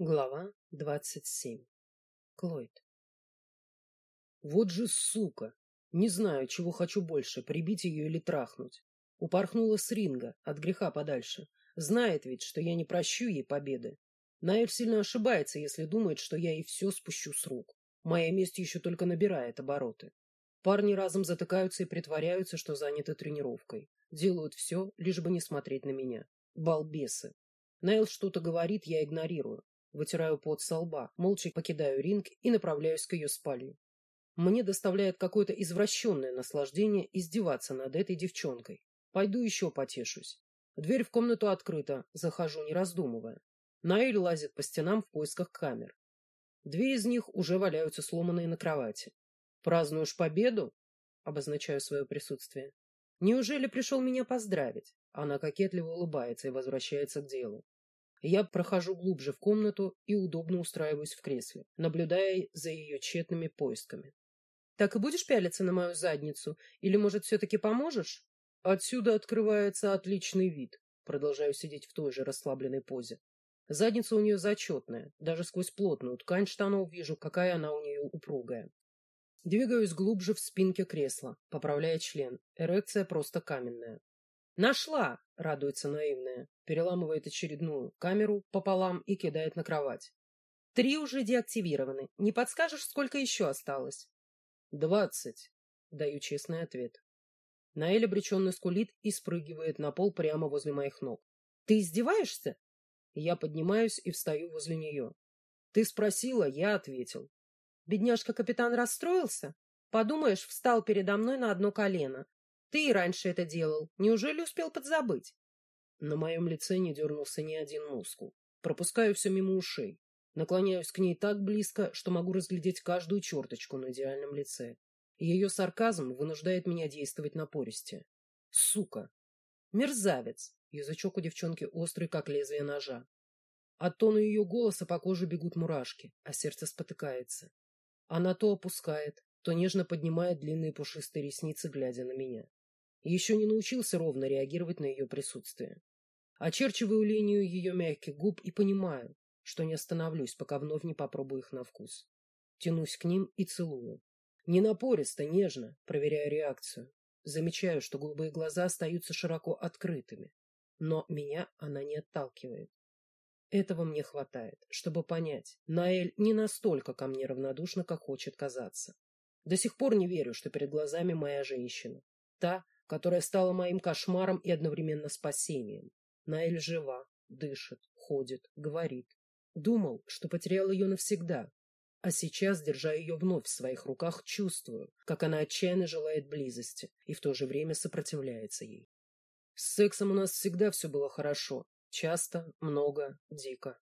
Глава двадцать семь. Клойд. Вот же сука! Не знаю, чего хочу больше, прибить ее или трахнуть. Упорхнула с ринга, от греха подальше. Знает ведь, что я не прощу ей победы. Наэль сильно ошибается, если думает, что я ей все спущу с рук. Моя месть еще только набирает обороты. Парни разом затыкаются и притворяются, что заняты тренировкой. Делают все, лишь бы не смотреть на меня. Балбесы. Найл что-то говорит, я игнорирую. Вытираю пот со лба, молча покидаю ринг и направляюсь к ее спальне. Мне доставляет какое-то извращенное наслаждение издеваться над этой девчонкой. Пойду еще потешусь. Дверь в комнату открыта, захожу, не раздумывая. Наэль лазит по стенам в поисках камер. Две из них уже валяются сломанные на кровати. «Празднуешь победу?» — обозначаю свое присутствие. «Неужели пришел меня поздравить?» Она кокетливо улыбается и возвращается к делу. Я прохожу глубже в комнату и удобно устраиваюсь в кресле, наблюдая за ее тщетными поисками. Так и будешь пялиться на мою задницу? Или, может, все-таки поможешь? Отсюда открывается отличный вид. Продолжаю сидеть в той же расслабленной позе. Задница у нее зачетная. Даже сквозь плотную ткань штанов вижу, какая она у нее упругая. Двигаюсь глубже в спинке кресла, поправляя член. Эрекция просто каменная. «Нашла!» — радуется наивная. Переламывает очередную камеру пополам и кидает на кровать. «Три уже деактивированы. Не подскажешь, сколько еще осталось?» «Двадцать», — даю честный ответ. Наэль обреченно скулит и спрыгивает на пол прямо возле моих ног. «Ты издеваешься?» Я поднимаюсь и встаю возле нее. «Ты спросила, я ответил». Бедняжка-капитан расстроился? Подумаешь, встал передо мной на одно колено. Ты и раньше это делал. Неужели успел подзабыть? На моем лице не дернулся ни один мускул. Пропускаю все мимо ушей. Наклоняюсь к ней так близко, что могу разглядеть каждую черточку на идеальном лице. Ее сарказм вынуждает меня действовать напористее. Сука! Мерзавец! Язычок у девчонки острый, как лезвие ножа. От тона ее голоса по коже бегут мурашки, а сердце спотыкается. Она то опускает, то нежно поднимает длинные пушистые ресницы, глядя на меня еще не научился ровно реагировать на ее присутствие. Очерчиваю линию ее мягких губ и понимаю, что не остановлюсь, пока вновь не попробую их на вкус. Тянусь к ним и целую. Не напористо, нежно, проверяя реакцию. Замечаю, что голубые глаза остаются широко открытыми. Но меня она не отталкивает. Этого мне хватает, чтобы понять, Наэль не настолько ко мне равнодушна, как хочет казаться. До сих пор не верю, что перед глазами моя женщина. Та, которая стала моим кошмаром и одновременно спасением. Наэль жива, дышит, ходит, говорит. Думал, что потерял ее навсегда, а сейчас, держа ее вновь в своих руках, чувствую, как она отчаянно желает близости и в то же время сопротивляется ей. С сексом у нас всегда все было хорошо. Часто, много, дико.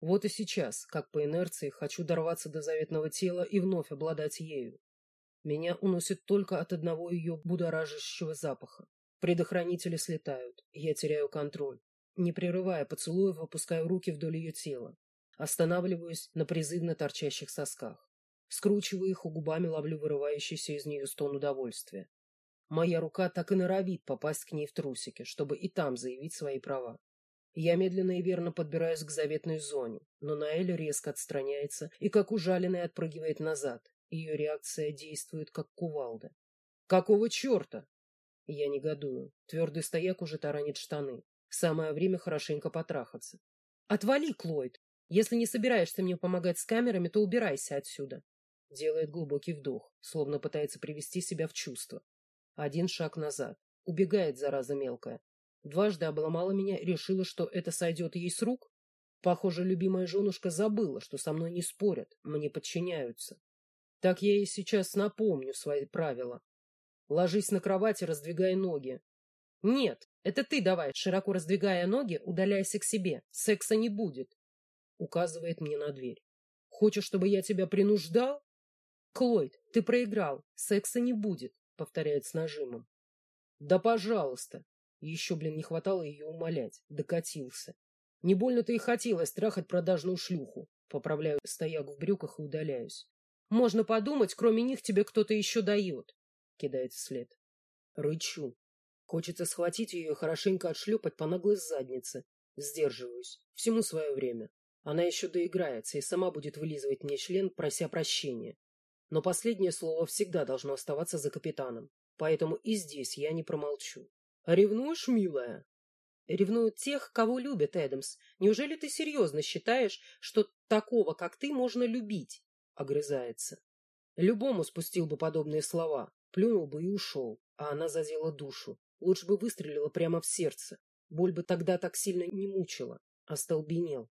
Вот и сейчас, как по инерции, хочу дорваться до заветного тела и вновь обладать ею. Меня уносит только от одного ее будоражащего запаха. Предохранители слетают, я теряю контроль. Не прерывая поцелуев, опускаю руки вдоль ее тела. Останавливаюсь на призывно торчащих сосках. Скручиваю их, у губами ловлю вырывающийся из нее стон удовольствия. Моя рука так и норовит попасть к ней в трусики, чтобы и там заявить свои права. Я медленно и верно подбираюсь к заветной зоне, но Наэль резко отстраняется и, как ужаленный, отпрыгивает назад, ее реакция действует как кувалда. «Какого черта?» Я негодую. Твердый стояк уже таранит штаны. Самое время хорошенько потрахаться. «Отвали, Клойд! Если не собираешься мне помогать с камерами, то убирайся отсюда!» Делает глубокий вдох, словно пытается привести себя в чувство. Один шаг назад. Убегает, зараза мелкая. Дважды обломала меня решила, что это сойдет ей с рук. Похоже, любимая женушка забыла, что со мной не спорят, мне подчиняются. Так я ей сейчас напомню свои правила. Ложись на кровать и раздвигай ноги. Нет, это ты давай, широко раздвигая ноги, удаляйся к себе. Секса не будет. Указывает мне на дверь. Хочешь, чтобы я тебя принуждал? Клойд, ты проиграл. Секса не будет, повторяет с нажимом. Да пожалуйста. Еще, блин, не хватало ее умолять. Докатился. Не больно-то и хотелось трахать продажную шлюху. Поправляю стояк в брюках и удаляюсь. Можно подумать, кроме них тебе кто-то еще дает. Кидает вслед. Рычу. Хочется схватить ее и хорошенько отшлепать по наглой заднице. Сдерживаюсь. Всему свое время. Она еще доиграется и сама будет вылизывать мне член, прося прощения. Но последнее слово всегда должно оставаться за капитаном, поэтому и здесь я не промолчу. «Ревнуешь, милая?» Ревнуют тех, кого любят, Эдамс. Неужели ты серьезно считаешь, что такого, как ты, можно любить? Огрызается. Любому спустил бы подобные слова, плюнул бы и ушел, а она задела душу. Лучше бы выстрелила прямо в сердце. Боль бы тогда так сильно не мучила, остолбенел.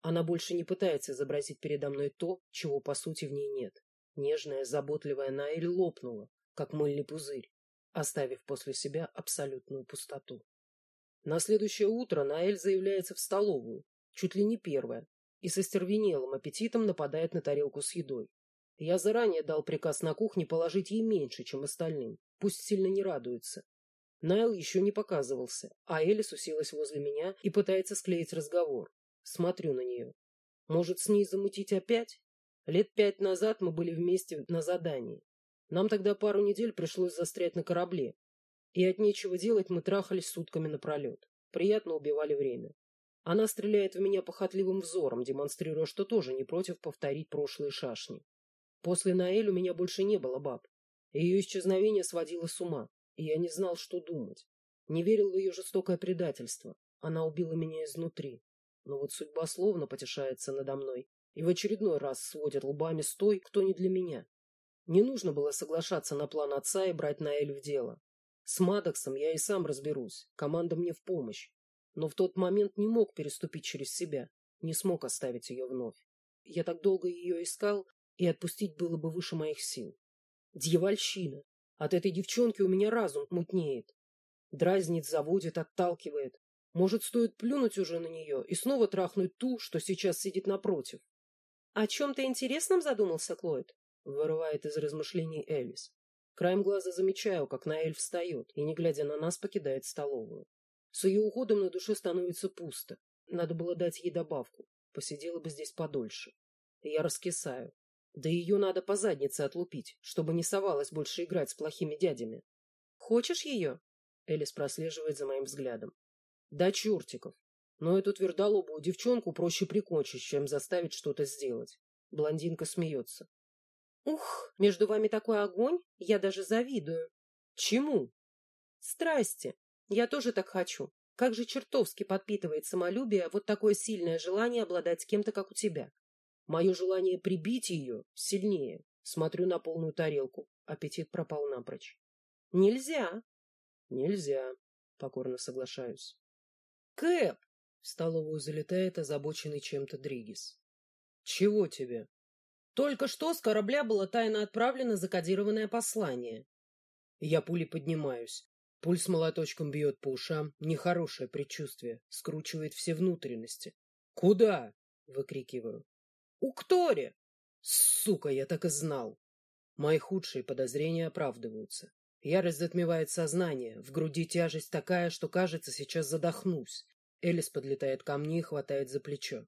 Она больше не пытается изобразить передо мной то, чего по сути в ней нет. Нежная, заботливая Наэль лопнула, как мыльный пузырь, оставив после себя абсолютную пустоту. На следующее утро Наэль заявляется в столовую, чуть ли не первая, и со стервенелым аппетитом нападает на тарелку с едой. Я заранее дал приказ на кухне положить ей меньше, чем остальным, пусть сильно не радуется. Найл еще не показывался, а Элис уселась возле меня и пытается склеить разговор. Смотрю на нее. Может, с ней замутить опять? Лет пять назад мы были вместе на задании. Нам тогда пару недель пришлось застрять на корабле, и от нечего делать мы трахались сутками напролет. Приятно убивали время. Она стреляет в меня похотливым взором, демонстрируя, что тоже не против повторить прошлые шашни. После Наэль у меня больше не было баб. Ее исчезновение сводило с ума, и я не знал, что думать. Не верил в ее жестокое предательство. Она убила меня изнутри. Но вот судьба словно потешается надо мной и в очередной раз сводит лбами с той, кто не для меня. Не нужно было соглашаться на план отца и брать Наэль в дело. С Мадоксом я и сам разберусь, команда мне в помощь. Но в тот момент не мог переступить через себя, не смог оставить ее вновь. Я так долго ее искал, и отпустить было бы выше моих сил. Дьявольщина. От этой девчонки у меня разум мутнеет. Дразнит, заводит, отталкивает. Может, стоит плюнуть уже на нее и снова трахнуть ту, что сейчас сидит напротив. — О чем ты интересном задумался, Клойд? — вырывает из размышлений Элис. Краем глаза замечаю, как Наэль встает и, не глядя на нас, покидает столовую. С ее уходом на душе становится пусто. Надо было дать ей добавку. Посидела бы здесь подольше. Я раскисаю. Да ее надо по заднице отлупить, чтобы не совалась больше играть с плохими дядями. «Хочешь ее?» Элис прослеживает за моим взглядом. «Да чертиков. Но эту твердолобую девчонку проще прикончить, чем заставить что-то сделать». Блондинка смеется. Ух, между вами такой огонь, я даже завидую. Чему? Страсти. Я тоже так хочу. Как же чертовски подпитывает самолюбие вот такое сильное желание обладать кем-то, как у тебя. Мое желание прибить ее сильнее. Смотрю на полную тарелку. Аппетит пропал напрочь. Нельзя. Нельзя. Покорно соглашаюсь. Кэп! В столовую залетает озабоченный чем-то Дригис. Чего тебе? Только что с корабля было тайно отправлено закодированное послание. Я пулей поднимаюсь. Пульс молоточком бьет по ушам. Нехорошее предчувствие. Скручивает все внутренности. «Куда?» — выкрикиваю. «У Ктори!» «Сука, я так и знал!» Мои худшие подозрения оправдываются. Ярость затмевает сознание. В груди тяжесть такая, что, кажется, сейчас задохнусь. Элис подлетает ко мне и хватает за плечо.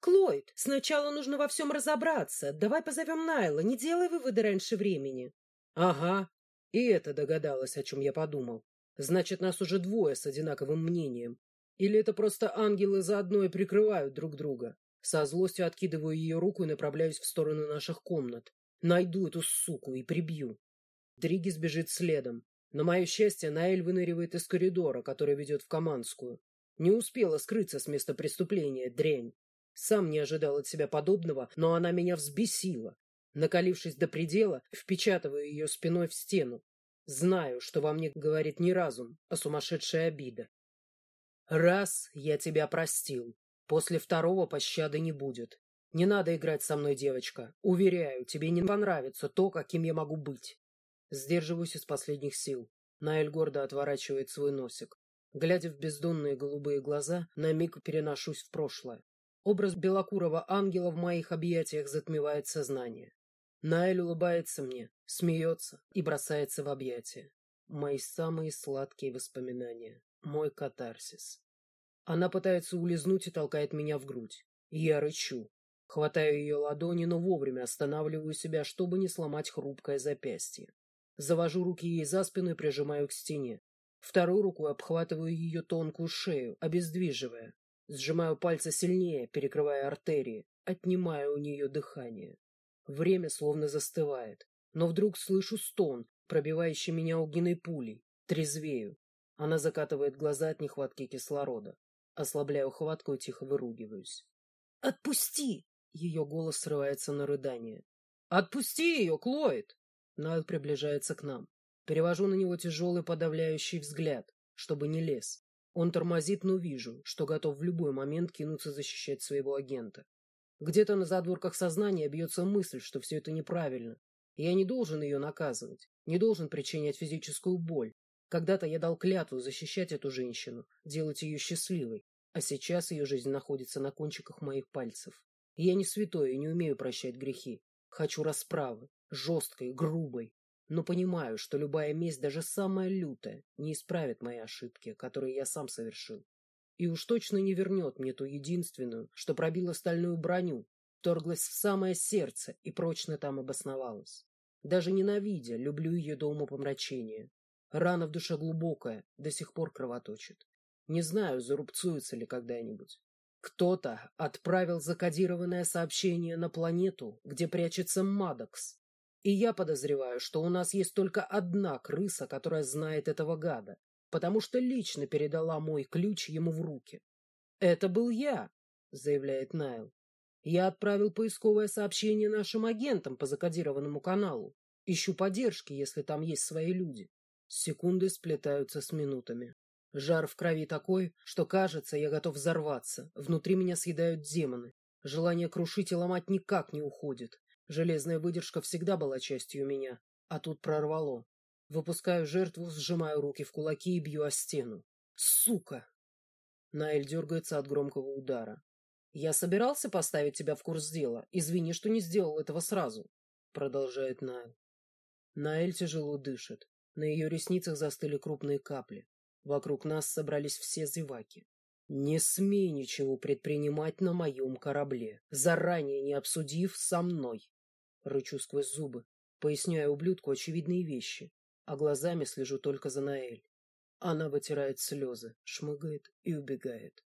Клойд, сначала нужно во всем разобраться. Давай позовем Найла, не делай выводы раньше времени. Ага, и это догадалась, о чем я подумал. Значит, нас уже двое с одинаковым мнением. Или это просто ангелы заодно и прикрывают друг друга? Со злостью откидываю ее руку и направляюсь в сторону наших комнат. Найду эту суку и прибью. Дригис бежит следом. На мое счастье, Наэль выныривает из коридора, который ведет в Каманскую. Не успела скрыться с места преступления, дрянь. Сам не ожидал от себя подобного, но она меня взбесила. Накалившись до предела, впечатываю ее спиной в стену. Знаю, что во мне говорит не разум, а сумасшедшая обида. Раз я тебя простил, после второго пощады не будет. Не надо играть со мной, девочка. Уверяю, тебе не понравится то, каким я могу быть. Сдерживаюсь из последних сил. Наэль гордо отворачивает свой носик. Глядя в бездонные голубые глаза, на миг переношусь в прошлое. Образ белокурого ангела в моих объятиях затмевает сознание. Наэль улыбается мне, смеется и бросается в объятия. Мои самые сладкие воспоминания. Мой катарсис. Она пытается улизнуть и толкает меня в грудь. Я рычу. Хватаю ее ладони, но вовремя останавливаю себя, чтобы не сломать хрупкое запястье. Завожу руки ей за спину и прижимаю к стене. Второй рукой обхватываю ее тонкую шею, обездвиживая. Сжимаю пальцы сильнее, перекрывая артерии, отнимая у нее дыхание. Время словно застывает, но вдруг слышу стон, пробивающий меня огненной пулей. Трезвею. Она закатывает глаза от нехватки кислорода. Ослабляю хватку и тихо выругиваюсь. «Отпусти!» Ее голос срывается на рыдание. «Отпусти ее, Клоид!» Найл приближается к нам. Перевожу на него тяжелый подавляющий взгляд, чтобы не лез. Он тормозит, но вижу, что готов в любой момент кинуться защищать своего агента. Где-то на задворках сознания бьется мысль, что все это неправильно. Я не должен ее наказывать, не должен причинять физическую боль. Когда-то я дал клятву защищать эту женщину, делать ее счастливой, а сейчас ее жизнь находится на кончиках моих пальцев. Я не святой и не умею прощать грехи. Хочу расправы, жесткой, грубой, но понимаю, что любая месть, даже самая лютая, не исправит мои ошибки, которые я сам совершил. И уж точно не вернет мне ту единственную, что пробила стальную броню, торглась в самое сердце и прочно там обосновалась. Даже ненавидя, люблю ее до умопомрачения. Рана в душе глубокая, до сих пор кровоточит. Не знаю, зарубцуется ли когда-нибудь. Кто-то отправил закодированное сообщение на планету, где прячется Мадокс, и я подозреваю, что у нас есть только одна крыса, которая знает этого гада, потому что лично передала мой ключ ему в руки. «Это был я», — заявляет Найл. «Я отправил поисковое сообщение нашим агентам по закодированному каналу. Ищу поддержки, если там есть свои люди». Секунды сплетаются с минутами. Жар в крови такой, что кажется, я готов взорваться. Внутри меня съедают демоны. Желание крушить и ломать никак не уходит. Железная выдержка всегда была частью меня, а тут прорвало. Выпускаю жертву, сжимаю руки в кулаки и бью о стену. Сука! Наэль дергается от громкого удара. «Я собирался поставить тебя в курс дела. Извини, что не сделал этого сразу», — продолжает Наэль. Наэль тяжело дышит. На ее ресницах застыли крупные капли. Вокруг нас собрались все зеваки. «Не смей ничего предпринимать на моем корабле, заранее не обсудив со мной», Рычу сквозь зубы, поясняя ублюдку очевидные вещи, а глазами слежу только за Наэль. Она вытирает слезы, шмыгает и убегает.